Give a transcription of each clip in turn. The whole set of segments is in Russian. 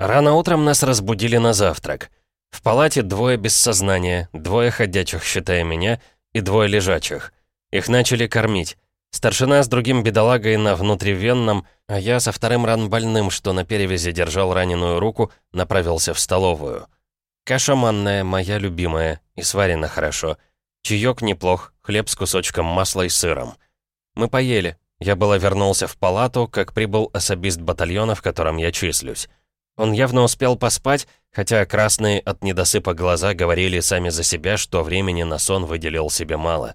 Рано утром нас разбудили на завтрак. В палате двое без сознания, двое ходячих, считая меня, и двое лежачих. Их начали кормить. Старшина с другим бедолагой на внутривенном, а я со вторым ранбольным, что на перевязи держал раненую руку, направился в столовую. Каша манная, моя любимая, и сварена хорошо. Чаёк неплох, хлеб с кусочком масла и сыром. Мы поели. Я было вернулся в палату, как прибыл особист батальона, в котором я числюсь. Он явно успел поспать, хотя красные от недосыпа глаза говорили сами за себя, что времени на сон выделил себе мало.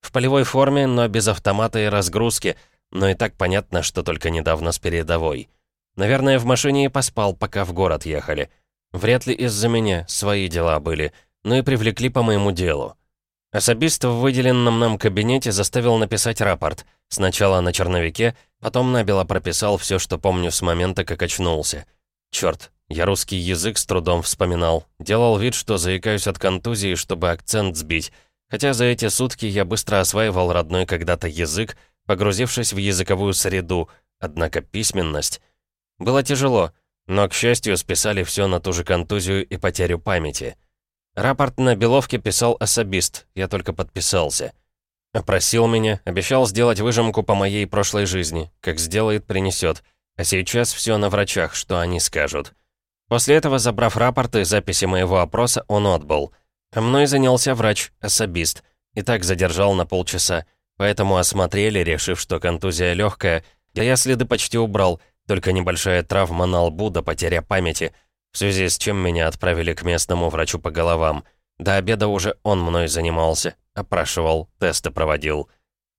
В полевой форме, но без автомата и разгрузки, но и так понятно, что только недавно с передовой. Наверное, в машине и поспал, пока в город ехали. Вряд ли из-за меня, свои дела были, но и привлекли по моему делу. Особист в выделенном нам кабинете заставил написать рапорт. Сначала на черновике, потом набело прописал все, что помню с момента, как очнулся. Черт, я русский язык с трудом вспоминал. Делал вид, что заикаюсь от контузии, чтобы акцент сбить. Хотя за эти сутки я быстро осваивал родной когда-то язык, погрузившись в языковую среду, однако письменность... Было тяжело, но, к счастью, списали все на ту же контузию и потерю памяти. Рапорт на Беловке писал особист, я только подписался. Опросил меня, обещал сделать выжимку по моей прошлой жизни. Как сделает, принесет. А сейчас все на врачах, что они скажут. После этого, забрав рапорт и записи моего опроса, он отбыл. А мной занялся врач, особист. И так задержал на полчаса. Поэтому осмотрели, решив, что контузия легкая. Да я следы почти убрал, только небольшая травма на лбу до потеря памяти, в связи с чем меня отправили к местному врачу по головам. До обеда уже он мной занимался, опрашивал, тесты проводил.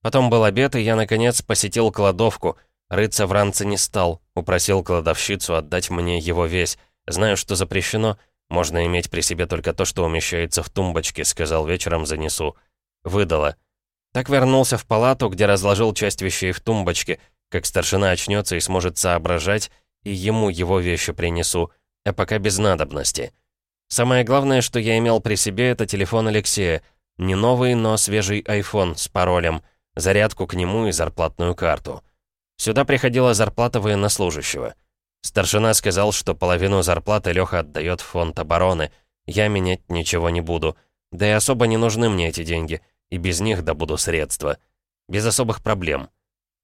Потом был обед, и я, наконец, посетил кладовку. Рыться в ранце не стал, упросил кладовщицу отдать мне его весь. Знаю, что запрещено, можно иметь при себе только то, что умещается в тумбочке, сказал вечером занесу. Выдала. Так вернулся в палату, где разложил часть вещей в тумбочке, как старшина очнется и сможет соображать, и ему его вещи принесу, а пока без надобности. Самое главное, что я имел при себе, это телефон Алексея. Не новый, но свежий iPhone с паролем, зарядку к нему и зарплатную карту. Сюда приходила зарплата военнослужащего. Старшина сказал, что половину зарплаты Лёха отдает в фонд обороны. Я менять ничего не буду. Да и особо не нужны мне эти деньги. И без них добуду средства. Без особых проблем.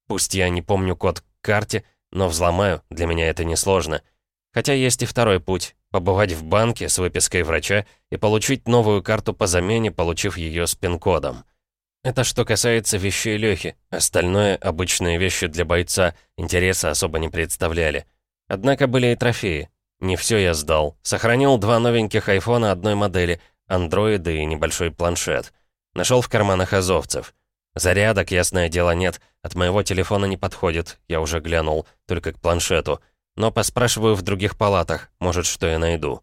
Пусть я не помню код к карте, но взломаю, для меня это несложно. Хотя есть и второй путь — побывать в банке с выпиской врача и получить новую карту по замене, получив ее с пин-кодом. Это что касается вещей Лёхи. Остальное — обычные вещи для бойца, интереса особо не представляли. Однако были и трофеи. Не все я сдал. Сохранил два новеньких айфона одной модели, андроиды и небольшой планшет. Нашел в карманах азовцев. Зарядок, ясное дело, нет. От моего телефона не подходит, я уже глянул, только к планшету. Но поспрашиваю в других палатах, может, что я найду.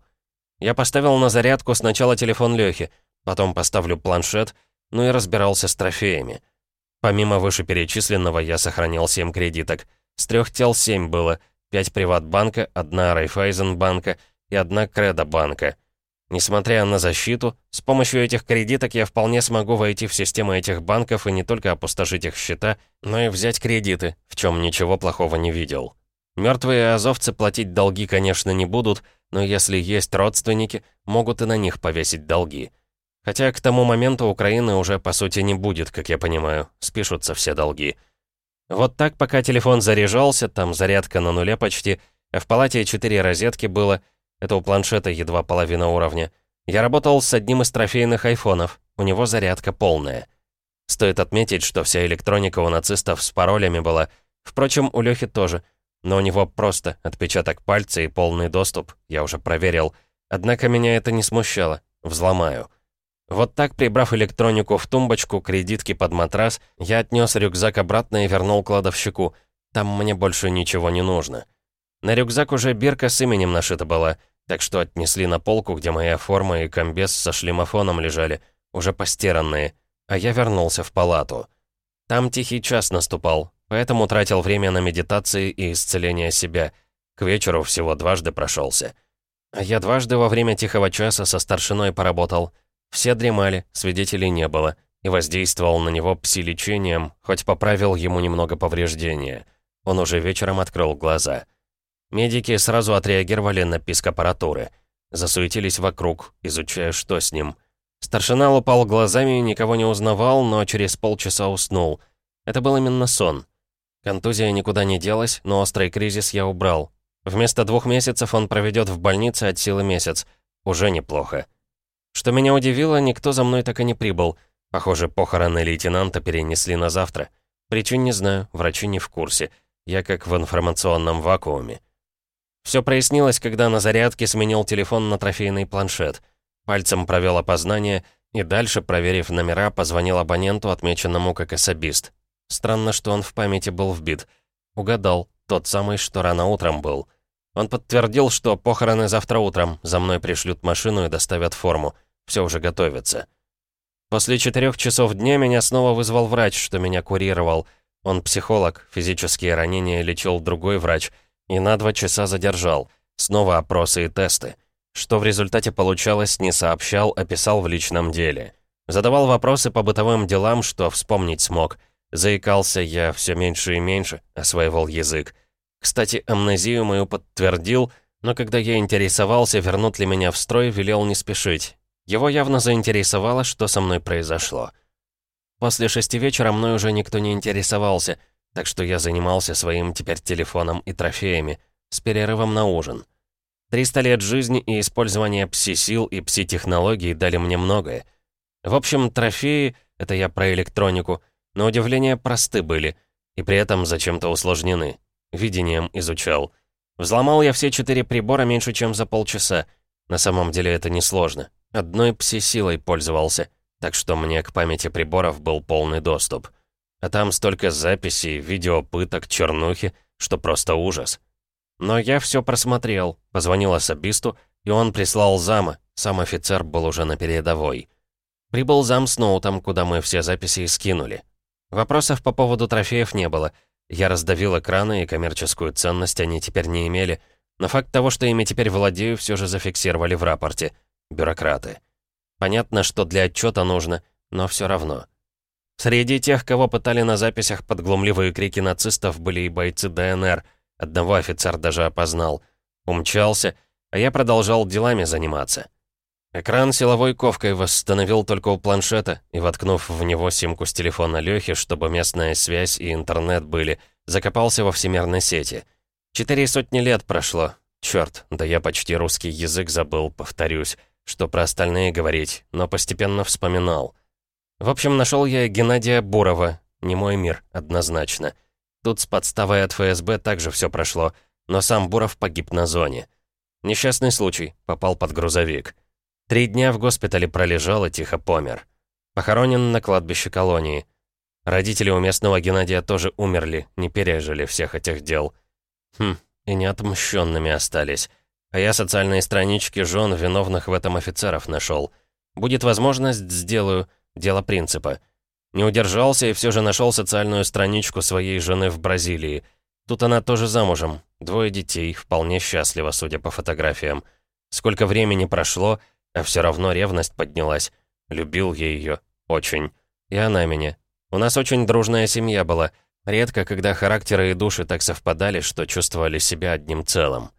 Я поставил на зарядку сначала телефон Лёхи, потом поставлю планшет, ну и разбирался с трофеями. Помимо вышеперечисленного, я сохранил 7 кредиток. С трех тел 7 было, Пять Приватбанка, одна Райфайзенбанка и одна Кредобанка. Несмотря на защиту, с помощью этих кредиток я вполне смогу войти в систему этих банков и не только опустошить их счета, но и взять кредиты, в чем ничего плохого не видел. Мертвые азовцы платить долги, конечно, не будут, но если есть родственники, могут и на них повесить долги. Хотя к тому моменту Украины уже, по сути, не будет, как я понимаю, спишутся все долги. Вот так, пока телефон заряжался, там зарядка на нуле почти, а в палате четыре розетки было, это у планшета едва половина уровня. Я работал с одним из трофейных айфонов, у него зарядка полная. Стоит отметить, что вся электроника у нацистов с паролями была, впрочем, у Лёхи тоже, но у него просто отпечаток пальца и полный доступ, я уже проверил. Однако меня это не смущало, взломаю. Вот так, прибрав электронику в тумбочку, кредитки под матрас, я отнес рюкзак обратно и вернул кладовщику. Там мне больше ничего не нужно. На рюкзак уже бирка с именем нашита была, так что отнесли на полку, где моя форма и комбез со шлемофоном лежали, уже постиранные, а я вернулся в палату. Там тихий час наступал, поэтому тратил время на медитации и исцеление себя. К вечеру всего дважды прошелся. А я дважды во время тихого часа со старшиной поработал — все дремали, свидетелей не было, и воздействовал на него пси-лечением, хоть поправил ему немного повреждения. Он уже вечером открыл глаза. Медики сразу отреагировали на писк аппаратуры. Засуетились вокруг, изучая, что с ним. Старшина упал глазами и никого не узнавал, но через полчаса уснул. Это был именно сон. Контузия никуда не делась, но острый кризис я убрал. Вместо двух месяцев он проведет в больнице от силы месяц. Уже неплохо. Что меня удивило, никто за мной так и не прибыл. Похоже, похороны лейтенанта перенесли на завтра. Причин не знаю, врачи не в курсе. Я как в информационном вакууме. Все прояснилось, когда на зарядке сменил телефон на трофейный планшет. Пальцем провел опознание и дальше, проверив номера, позвонил абоненту, отмеченному как особист. Странно, что он в памяти был вбит. Угадал, тот самый, что рано утром был. Он подтвердил, что похороны завтра утром, за мной пришлют машину и доставят форму. Все уже готовится. После четырех часов дня меня снова вызвал врач, что меня курировал. Он психолог, физические ранения лечил другой врач. И на два часа задержал. Снова опросы и тесты. Что в результате получалось, не сообщал, описал в личном деле. Задавал вопросы по бытовым делам, что вспомнить смог. Заикался я все меньше и меньше, осваивал язык. Кстати, амнезию мою подтвердил, но когда я интересовался, вернут ли меня в строй, велел не спешить. Его явно заинтересовало, что со мной произошло. После шести вечера мной уже никто не интересовался, так что я занимался своим теперь телефоном и трофеями, с перерывом на ужин. 300 лет жизни и использования пси-сил и пси-технологий дали мне многое. В общем, трофеи — это я про электронику, на удивление просты были, и при этом зачем-то усложнены. Видением изучал. Взломал я все четыре прибора меньше, чем за полчаса. На самом деле это несложно. Одной пси-силой пользовался, так что мне к памяти приборов был полный доступ. А там столько записей, видеопыток, чернухи, что просто ужас. Но я все просмотрел, позвонил особисту, и он прислал зама, сам офицер был уже на передовой. Прибыл зам с ноутом, куда мы все записи скинули. Вопросов по поводу трофеев не было. Я раздавил экраны, и коммерческую ценность они теперь не имели, но факт того, что ими теперь владею, все же зафиксировали в рапорте. Бюрократы. Понятно, что для отчета нужно, но все равно. Среди тех, кого пытали на записях под глумливые крики нацистов, были и бойцы ДНР. Одного офицер даже опознал. Умчался, а я продолжал делами заниматься. Экран силовой ковкой восстановил только у планшета и, воткнув в него симку с телефона Лёхи, чтобы местная связь и интернет были, закопался во всемирной сети. Четыре сотни лет прошло. Чёрт, да я почти русский язык забыл, повторюсь, что про остальные говорить, но постепенно вспоминал. В общем, нашел я Геннадия Бурова. Не мой мир, однозначно. Тут с подставой от ФСБ также все прошло, но сам Буров погиб на зоне. Несчастный случай, попал под грузовик. Три дня в госпитале пролежал и тихо помер. Похоронен на кладбище колонии. Родители у местного Геннадия тоже умерли, не пережили всех этих дел. Хм, и неотмщенными остались. А я социальные странички жен виновных в этом офицеров нашел. Будет возможность, сделаю. Дело принципа. Не удержался и все же нашел социальную страничку своей жены в Бразилии. Тут она тоже замужем. Двое детей, вполне счастлива, судя по фотографиям. Сколько времени прошло, а все равно ревность поднялась. Любил я ее. Очень. И она меня. У нас очень дружная семья была. Редко, когда характеры и души так совпадали, что чувствовали себя одним целым.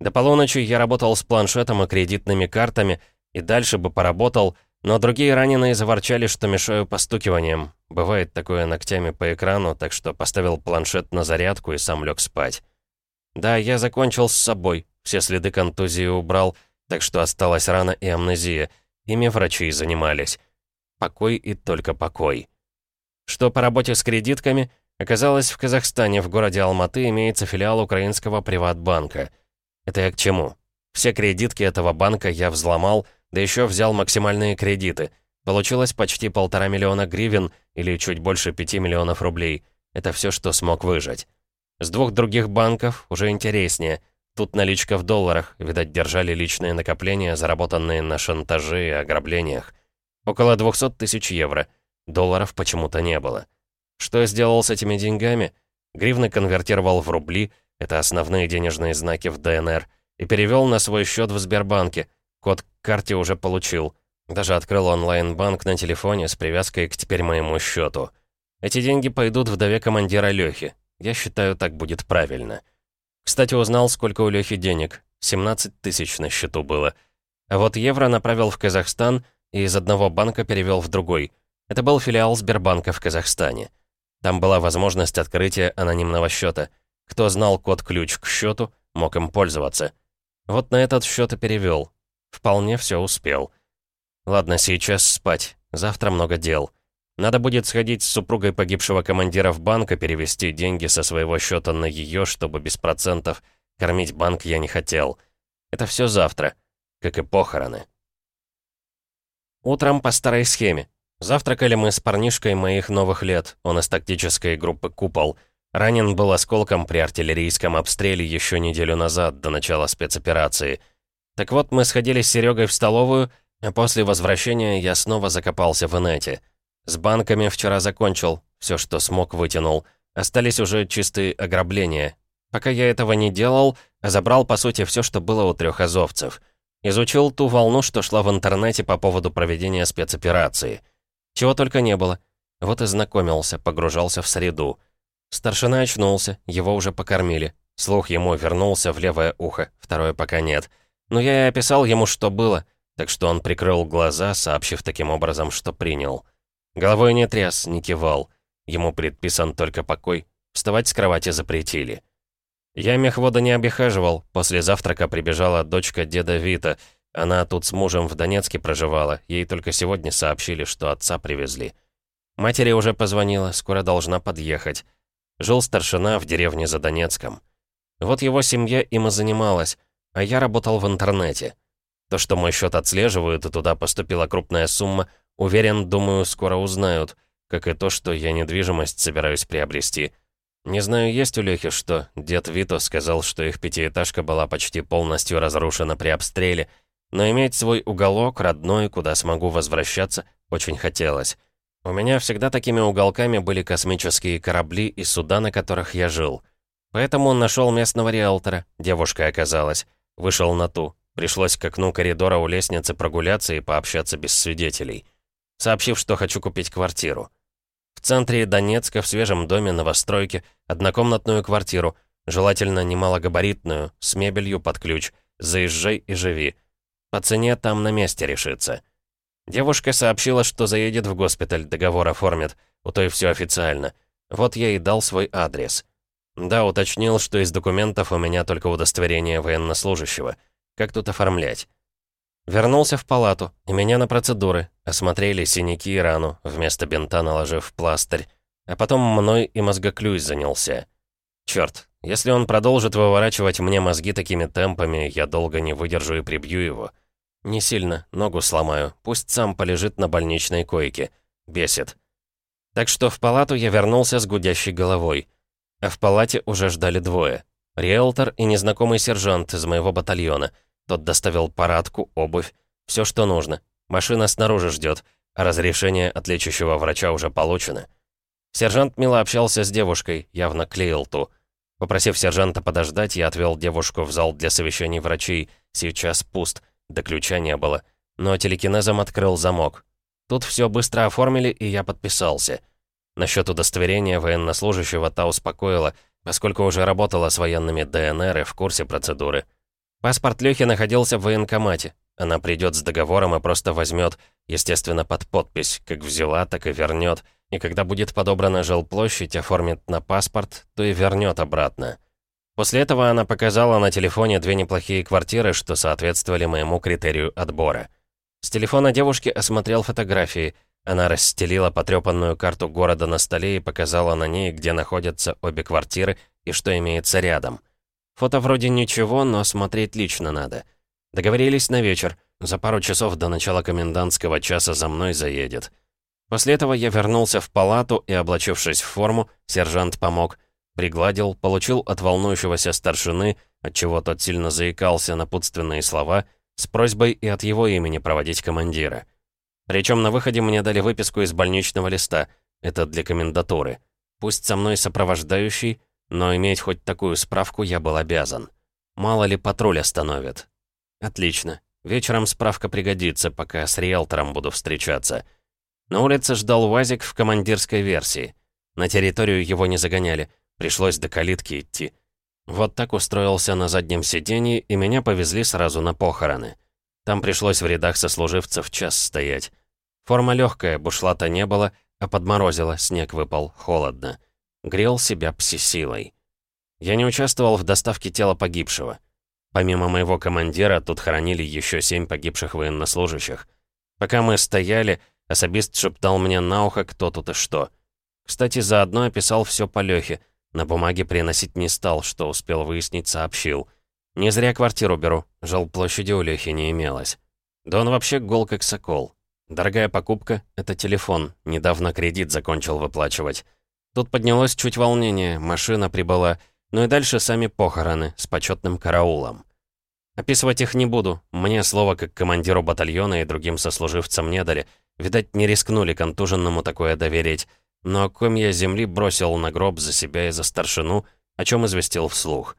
До полуночи я работал с планшетом и кредитными картами, и дальше бы поработал, но другие раненые заворчали, что мешаю постукиванием. Бывает такое ногтями по экрану, так что поставил планшет на зарядку и сам лег спать. Да, я закончил с собой, все следы контузии убрал, так что осталась рана и амнезия. Ими врачи занимались. Покой и только покой. Что по работе с кредитками, оказалось, в Казахстане, в городе Алматы, имеется филиал украинского приватбанка. Это я к чему? Все кредитки этого банка я взломал, да еще взял максимальные кредиты. Получилось почти полтора миллиона гривен или чуть больше пяти миллионов рублей. Это все, что смог выжать. С двух других банков уже интереснее. Тут наличка в долларах, видать, держали личные накопления, заработанные на шантаже и ограблениях. Около 200 тысяч евро. Долларов почему-то не было. Что я сделал с этими деньгами? Гривны конвертировал в рубли, это основные денежные знаки в ДНР, и перевел на свой счет в Сбербанке – Код к карте уже получил. Даже открыл онлайн-банк на телефоне с привязкой к теперь моему счету. Эти деньги пойдут вдове командира Лёхи. Я считаю, так будет правильно. Кстати, узнал, сколько у Лёхи денег. 17 тысяч на счету было. А вот евро направил в Казахстан и из одного банка перевел в другой. Это был филиал Сбербанка в Казахстане. Там была возможность открытия анонимного счета. Кто знал код-ключ к счету, мог им пользоваться. Вот на этот счет и перевел. Вполне все успел. Ладно, сейчас спать. Завтра много дел. Надо будет сходить с супругой погибшего командира в банк и перевести деньги со своего счета на ее, чтобы без процентов. Кормить банк я не хотел. Это все завтра, как и похороны. Утром по старой схеме. Завтракали мы с парнишкой моих новых лет, он из тактической группы «Купол». Ранен был осколком при артиллерийском обстреле еще неделю назад, до начала спецоперации. Так вот, мы сходили с Серегой в столовую, а после возвращения я снова закопался в инете. С банками вчера закончил, все, что смог, вытянул. Остались уже чистые ограбления. Пока я этого не делал, забрал, по сути, все, что было у трех азовцев. Изучил ту волну, что шла в интернете по поводу проведения спецоперации. Чего только не было. Вот и знакомился, погружался в среду. Старшина очнулся, его уже покормили. Слух ему вернулся в левое ухо, второе пока нет. Но я и описал ему, что было, так что он прикрыл глаза, сообщив таким образом, что принял. Головой не тряс, не кивал. Ему предписан только покой. Вставать с кровати запретили. Я мехвода не обихаживал. После завтрака прибежала дочка деда Вита. Она тут с мужем в Донецке проживала. Ей только сегодня сообщили, что отца привезли. Матери уже позвонила, скоро должна подъехать. Жил старшина в деревне за Донецком. Вот его семья им и занималась, а я работал в интернете. То, что мой счет отслеживают, и туда поступила крупная сумма, Уверен, думаю, скоро узнают, как и то, что я недвижимость собираюсь приобрести. Не знаю, есть у Лехи что. Дед Вито сказал, что их пятиэтажка была почти полностью разрушена при обстреле, но иметь свой уголок, родной, куда смогу возвращаться, очень хотелось. У меня всегда такими уголками были космические корабли и суда, на которых я жил. Поэтому он нашел местного риэлтора, девушка оказалась. Вышел на ту. Пришлось к окну коридора у лестницы прогуляться и пообщаться без свидетелей сообщив, что хочу купить квартиру. В центре Донецка, в свежем доме новостройке, однокомнатную квартиру, желательно немалогабаритную, с мебелью под ключ. Заезжай и живи. По цене там на месте решится. Девушка сообщила, что заедет в госпиталь, договор оформит. У той все официально. Вот я и дал свой адрес. Да, уточнил, что из документов у меня только удостоверение военнослужащего. Как тут оформлять? Вернулся в палату, и меня на процедуры. Осмотрели синяки и рану, вместо бинта наложив пластырь. А потом мной и мозгоклюй занялся. Черт, если он продолжит выворачивать мне мозги такими темпами, я долго не выдержу и прибью его. Не сильно, ногу сломаю. Пусть сам полежит на больничной койке. Бесит. Так что в палату я вернулся с гудящей головой. А в палате уже ждали двое. Риэлтор и незнакомый сержант из моего батальона — тот доставил парадку, обувь, все, что нужно. Машина снаружи ждет, а разрешение от лечащего врача уже получено. Сержант мило общался с девушкой, явно клеил ту. Попросив сержанта подождать, я отвел девушку в зал для совещаний врачей. Сейчас пуст, до ключа не было. Но телекинезом открыл замок. Тут все быстро оформили, и я подписался. Насчет удостоверения военнослужащего та успокоила, поскольку уже работала с военными ДНР и в курсе процедуры. Паспорт Лёхи находился в военкомате. Она придет с договором и просто возьмет, естественно, под подпись, как взяла, так и вернет. И когда будет подобрана жилплощадь, оформит на паспорт, то и вернет обратно. После этого она показала на телефоне две неплохие квартиры, что соответствовали моему критерию отбора. С телефона девушки осмотрел фотографии. Она расстелила потрепанную карту города на столе и показала на ней, где находятся обе квартиры и что имеется рядом. Фото вроде ничего, но смотреть лично надо. Договорились на вечер. За пару часов до начала комендантского часа за мной заедет. После этого я вернулся в палату и, облачившись в форму, сержант помог. Пригладил, получил от волнующегося старшины, отчего тот сильно заикался напутственные слова, с просьбой и от его имени проводить командира. Причем на выходе мне дали выписку из больничного листа. Это для комендатуры. Пусть со мной сопровождающий, но иметь хоть такую справку я был обязан. Мало ли патруль остановит. Отлично. Вечером справка пригодится, пока с риэлтором буду встречаться. На улице ждал УАЗик в командирской версии. На территорию его не загоняли. Пришлось до калитки идти. Вот так устроился на заднем сиденье, и меня повезли сразу на похороны. Там пришлось в рядах сослуживцев час стоять. Форма легкая, бушлата не было, а подморозило, снег выпал, холодно. Грел себя пси-силой. Я не участвовал в доставке тела погибшего. Помимо моего командира, тут хоронили еще семь погибших военнослужащих. Пока мы стояли, особист шептал мне на ухо, кто тут и что. Кстати, заодно описал все по Лёхе. На бумаге приносить не стал, что успел выяснить, сообщил. Не зря квартиру беру, жилплощади у Лёхи не имелось. Да он вообще гол как сокол. Дорогая покупка — это телефон, недавно кредит закончил выплачивать. Тут поднялось чуть волнение, машина прибыла, ну и дальше сами похороны с почетным караулом. Описывать их не буду, мне слово как командиру батальона и другим сослуживцам не дали. Видать, не рискнули контуженному такое доверить. Но комья земли бросил на гроб за себя и за старшину, о чем известил вслух.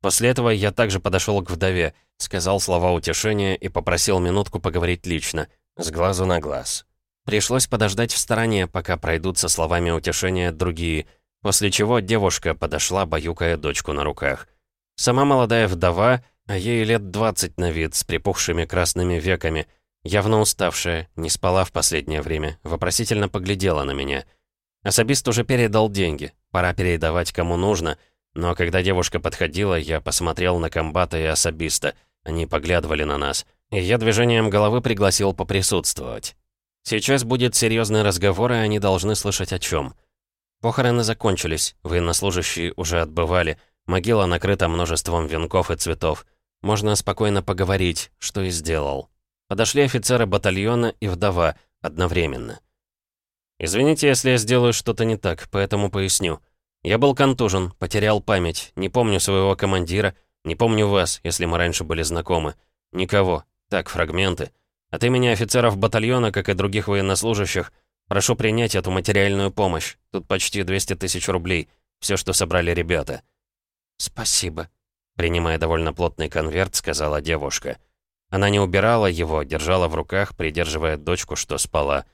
После этого я также подошел к вдове, сказал слова утешения и попросил минутку поговорить лично, с глазу на глаз. Пришлось подождать в стороне, пока пройдут со словами утешения другие, после чего девушка подошла, баюкая дочку на руках. Сама молодая вдова, а ей лет 20 на вид, с припухшими красными веками, явно уставшая, не спала в последнее время, вопросительно поглядела на меня. Особист уже передал деньги, пора передавать кому нужно, но когда девушка подходила, я посмотрел на комбата и особиста, они поглядывали на нас, и я движением головы пригласил поприсутствовать. Сейчас будет серьезный разговор, и они должны слышать о чем. Похороны закончились, военнослужащие уже отбывали, могила накрыта множеством венков и цветов. Можно спокойно поговорить, что и сделал. Подошли офицеры батальона и вдова одновременно. «Извините, если я сделаю что-то не так, поэтому поясню. Я был контужен, потерял память, не помню своего командира, не помню вас, если мы раньше были знакомы. Никого. Так, фрагменты. От имени офицеров батальона, как и других военнослужащих, прошу принять эту материальную помощь. Тут почти 200 тысяч рублей. Все, что собрали ребята». «Спасибо», — принимая довольно плотный конверт, сказала девушка. Она не убирала его, держала в руках, придерживая дочку, что спала.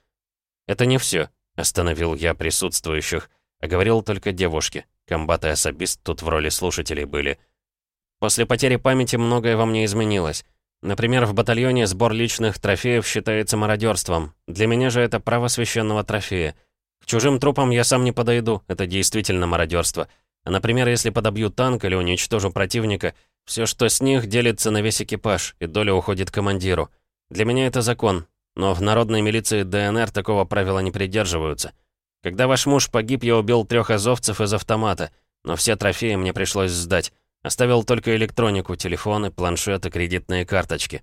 «Это не все», — остановил я присутствующих, а говорил только девушке. Комбат и особист тут в роли слушателей были. После потери памяти многое во мне изменилось. Например, в батальоне сбор личных трофеев считается мародерством. Для меня же это право священного трофея. К чужим трупам я сам не подойду, это действительно мародерство. А, например, если подобью танк или уничтожу противника, все, что с них, делится на весь экипаж, и доля уходит командиру. Для меня это закон, но в народной милиции ДНР такого правила не придерживаются. Когда ваш муж погиб, я убил трех азовцев из автомата, но все трофеи мне пришлось сдать. Оставил только электронику, телефоны, планшеты, кредитные карточки.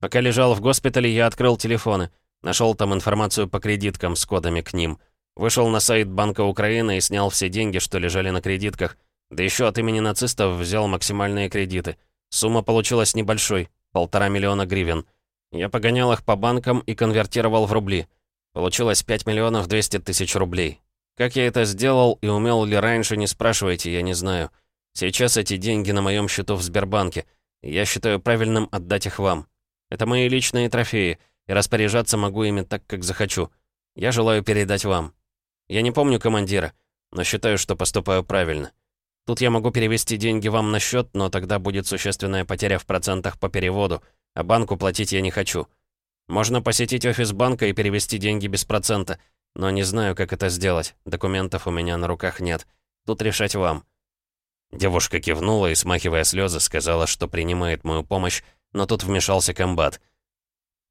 Пока лежал в госпитале, я открыл телефоны. Нашел там информацию по кредиткам с кодами к ним. Вышел на сайт Банка Украины и снял все деньги, что лежали на кредитках. Да еще от имени нацистов взял максимальные кредиты. Сумма получилась небольшой, полтора миллиона гривен. Я погонял их по банкам и конвертировал в рубли. Получилось 5 миллионов 200 тысяч рублей. Как я это сделал и умел ли раньше, не спрашивайте, я не знаю. Сейчас эти деньги на моем счету в Сбербанке. я считаю правильным отдать их вам. Это мои личные трофеи, и распоряжаться могу ими так, как захочу. Я желаю передать вам. Я не помню командира, но считаю, что поступаю правильно. Тут я могу перевести деньги вам на счет, но тогда будет существенная потеря в процентах по переводу, а банку платить я не хочу. Можно посетить офис банка и перевести деньги без процента, но не знаю, как это сделать. Документов у меня на руках нет. Тут решать вам. Девушка кивнула и, смахивая слезы, сказала, что принимает мою помощь, но тут вмешался комбат.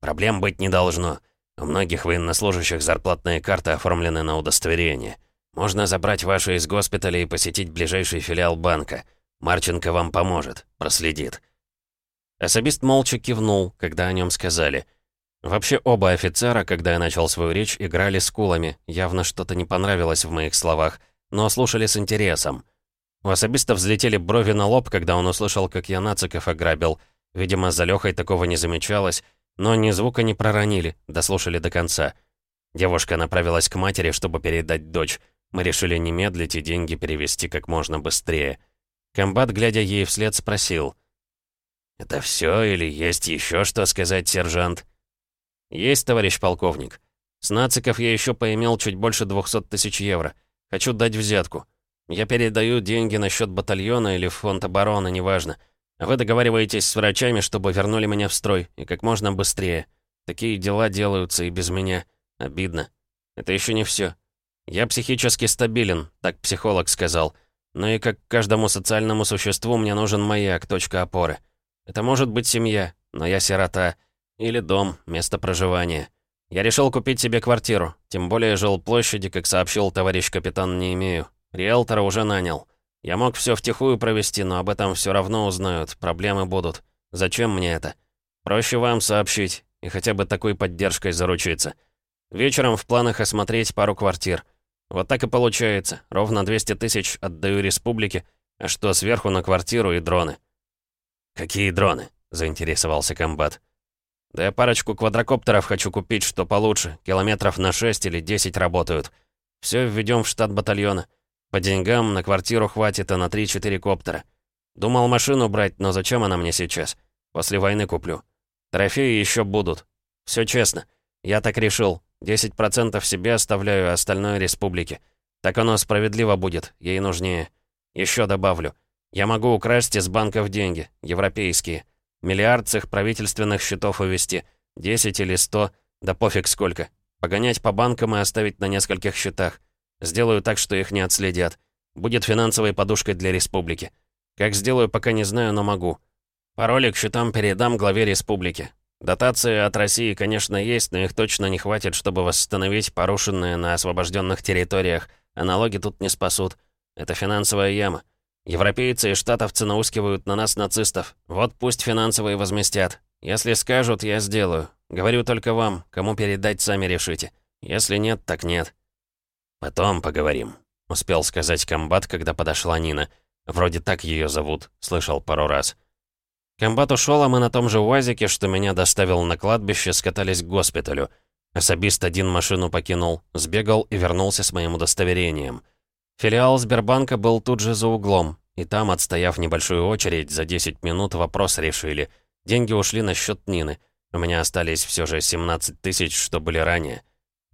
«Проблем быть не должно. У многих военнослужащих зарплатные карты оформлены на удостоверение. Можно забрать ваши из госпиталя и посетить ближайший филиал банка. Марченко вам поможет, проследит». Особист молча кивнул, когда о нем сказали. Вообще оба офицера, когда я начал свою речь, играли с кулами. Явно что-то не понравилось в моих словах, но слушали с интересом. У особиста взлетели брови на лоб, когда он услышал, как я нациков ограбил. Видимо, за Лёхой такого не замечалось, но ни звука не проронили, дослушали до конца. Девушка направилась к матери, чтобы передать дочь. Мы решили не медлить и деньги перевести как можно быстрее. Комбат, глядя ей вслед, спросил. «Это все или есть еще что сказать, сержант?» «Есть, товарищ полковник. С нациков я еще поимел чуть больше двухсот тысяч евро. Хочу дать взятку. Я передаю деньги на счет батальона или в фонд обороны, неважно. Вы договариваетесь с врачами, чтобы вернули меня в строй, и как можно быстрее. Такие дела делаются и без меня. Обидно. Это еще не все. Я психически стабилен, так психолог сказал. Но и как каждому социальному существу мне нужен маяк, точка опоры. Это может быть семья, но я сирота. Или дом, место проживания. Я решил купить себе квартиру, тем более жилплощади, как сообщил товарищ капитан, не имею. Риэлтора уже нанял. Я мог все втихую провести, но об этом все равно узнают, проблемы будут. Зачем мне это? Проще вам сообщить и хотя бы такой поддержкой заручиться. Вечером в планах осмотреть пару квартир. Вот так и получается. Ровно 200 тысяч отдаю республике, а что сверху на квартиру и дроны. «Какие дроны?» — заинтересовался комбат. «Да я парочку квадрокоптеров хочу купить, что получше. Километров на 6 или 10 работают. Все введем в штат батальона. По деньгам на квартиру хватит, а на 3-4 коптера. Думал машину брать, но зачем она мне сейчас? После войны куплю. Трофеи еще будут. Все честно. Я так решил. 10% себе оставляю, а остальное республике. Так оно справедливо будет, ей нужнее. Еще добавлю. Я могу украсть из банков деньги, европейские. Миллиард с их правительственных счетов увести. 10 или 100, да пофиг сколько. Погонять по банкам и оставить на нескольких счетах. Сделаю так, что их не отследят. Будет финансовой подушкой для республики. Как сделаю, пока не знаю, но могу. Пароли к счетам передам главе республики. Дотации от России, конечно, есть, но их точно не хватит, чтобы восстановить порушенные на освобожденных территориях, а налоги тут не спасут. Это финансовая яма. Европейцы и штатовцы наускивают на нас нацистов. Вот пусть финансовые возместят. Если скажут, я сделаю. Говорю только вам, кому передать, сами решите. Если нет, так нет. «Потом поговорим», — успел сказать комбат, когда подошла Нина. Вроде так ее зовут, слышал пару раз. Комбат ушел, а мы на том же УАЗике, что меня доставил на кладбище, скатались к госпиталю. Особист один машину покинул, сбегал и вернулся с моим удостоверением. Филиал Сбербанка был тут же за углом, и там, отстояв небольшую очередь, за 10 минут вопрос решили. Деньги ушли на счет Нины. У меня остались все же 17 тысяч, что были ранее.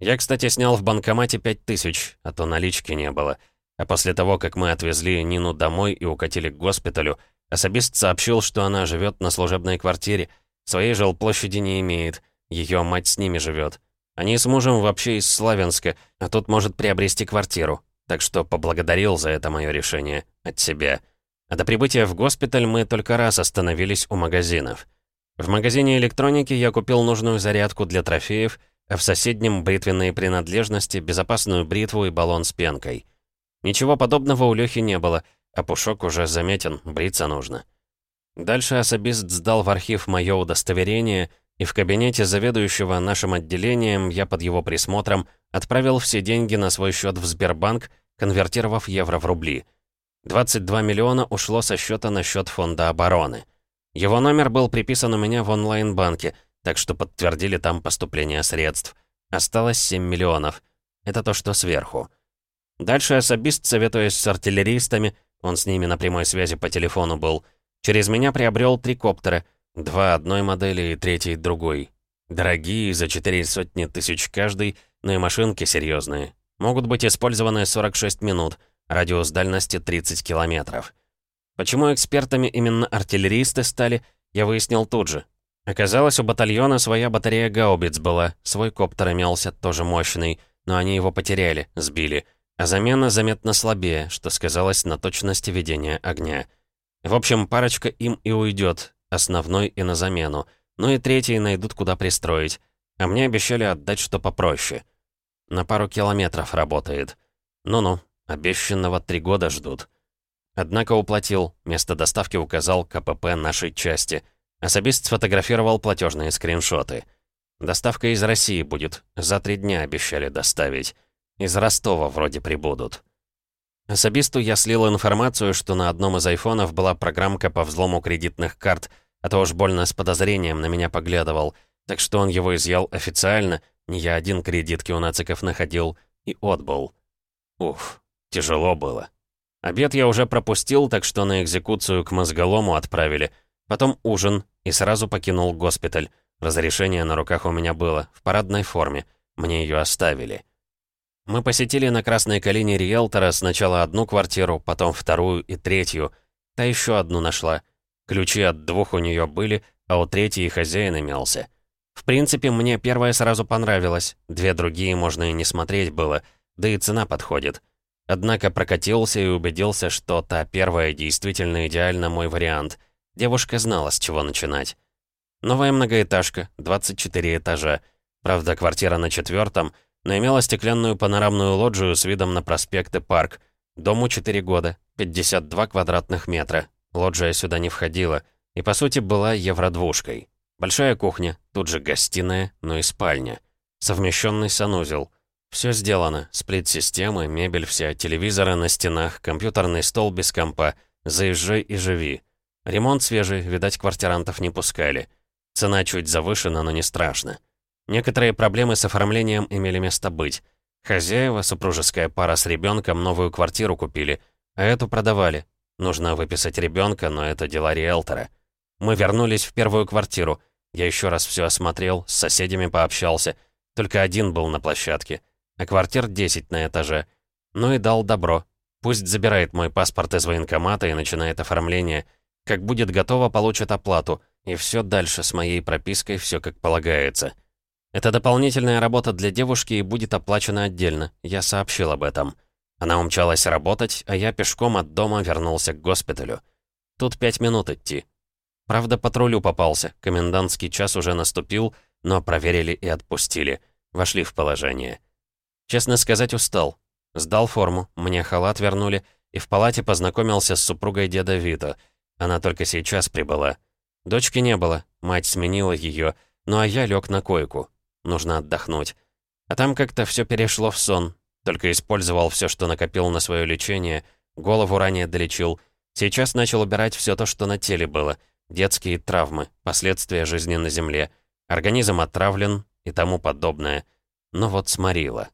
Я, кстати, снял в банкомате пять тысяч, а то налички не было. А после того, как мы отвезли Нину домой и укатили к госпиталю, особист сообщил, что она живет на служебной квартире, своей жилплощади не имеет, ее мать с ними живет. Они с мужем вообще из Славянска, а тут может приобрести квартиру. Так что поблагодарил за это мое решение от себя. А до прибытия в госпиталь мы только раз остановились у магазинов. В магазине электроники я купил нужную зарядку для трофеев — а в соседнем бритвенные принадлежности, безопасную бритву и баллон с пенкой. Ничего подобного у Лёхи не было, а пушок уже заметен, бриться нужно. Дальше особист сдал в архив мое удостоверение, и в кабинете заведующего нашим отделением я под его присмотром отправил все деньги на свой счет в Сбербанк, конвертировав евро в рубли. 22 миллиона ушло со счета на счет фонда обороны. Его номер был приписан у меня в онлайн-банке — так что подтвердили там поступление средств. Осталось 7 миллионов. Это то, что сверху. Дальше особист, советуясь с артиллеристами, он с ними на прямой связи по телефону был, через меня приобрел три коптера, два одной модели и третий другой. Дорогие, за четыре сотни тысяч каждый, но и машинки серьезные. Могут быть использованы 46 минут, радиус дальности 30 километров. Почему экспертами именно артиллеристы стали, я выяснил тут же. Оказалось, у батальона своя батарея гаубиц была, свой коптер имелся, тоже мощный, но они его потеряли, сбили. А замена заметно слабее, что сказалось на точности ведения огня. В общем, парочка им и уйдет, основной и на замену. Ну и третий найдут куда пристроить. А мне обещали отдать что попроще. На пару километров работает. Ну-ну, обещанного три года ждут. Однако уплатил, место доставки указал КПП нашей части — Особист сфотографировал платежные скриншоты. Доставка из России будет. За три дня обещали доставить. Из Ростова вроде прибудут. Особисту я слил информацию, что на одном из айфонов была программка по взлому кредитных карт, а то уж больно с подозрением на меня поглядывал, так что он его изъял официально, не я один кредитки у нациков находил, и отбыл. Уф, тяжело было. Обед я уже пропустил, так что на экзекуцию к мозголому отправили — Потом ужин, и сразу покинул госпиталь. Разрешение на руках у меня было, в парадной форме. Мне ее оставили. Мы посетили на Красной Калине риэлтора сначала одну квартиру, потом вторую и третью. Та еще одну нашла. Ключи от двух у нее были, а у третьей хозяин имелся. В принципе, мне первая сразу понравилась, две другие можно и не смотреть было, да и цена подходит. Однако прокатился и убедился, что та первая действительно идеально мой вариант. Девушка знала, с чего начинать. Новая многоэтажка, 24 этажа. Правда, квартира на четвертом, но имела стеклянную панорамную лоджию с видом на проспект и парк. Дому 4 года, 52 квадратных метра. Лоджия сюда не входила и, по сути, была евродвушкой. Большая кухня, тут же гостиная, но и спальня. Совмещенный санузел. Все сделано. Сплит-системы, мебель вся, телевизоры на стенах, компьютерный стол без компа. Заезжай и живи. Ремонт свежий, видать, квартирантов не пускали. Цена чуть завышена, но не страшно. Некоторые проблемы с оформлением имели место быть. Хозяева, супружеская пара с ребенком, новую квартиру купили, а эту продавали. Нужно выписать ребенка, но это дела риэлтора. Мы вернулись в первую квартиру. Я еще раз все осмотрел, с соседями пообщался. Только один был на площадке. А квартир 10 на этаже. Ну и дал добро. Пусть забирает мой паспорт из военкомата и начинает оформление. Как будет готово, получит оплату. И все дальше с моей пропиской, все как полагается. Это дополнительная работа для девушки и будет оплачена отдельно. Я сообщил об этом. Она умчалась работать, а я пешком от дома вернулся к госпиталю. Тут пять минут идти. Правда, патрулю попался. Комендантский час уже наступил, но проверили и отпустили. Вошли в положение. Честно сказать, устал. Сдал форму, мне халат вернули, и в палате познакомился с супругой деда Вита. Она только сейчас прибыла. Дочки не было, мать сменила ее, ну а я лег на койку. Нужно отдохнуть. А там как-то все перешло в сон. Только использовал все, что накопил на свое лечение, голову ранее долечил. Сейчас начал убирать все то, что на теле было — детские травмы, последствия жизни на Земле, организм отравлен и тому подобное. Но вот сморило.